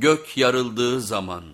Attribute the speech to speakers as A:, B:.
A: Gök yarıldığı zaman.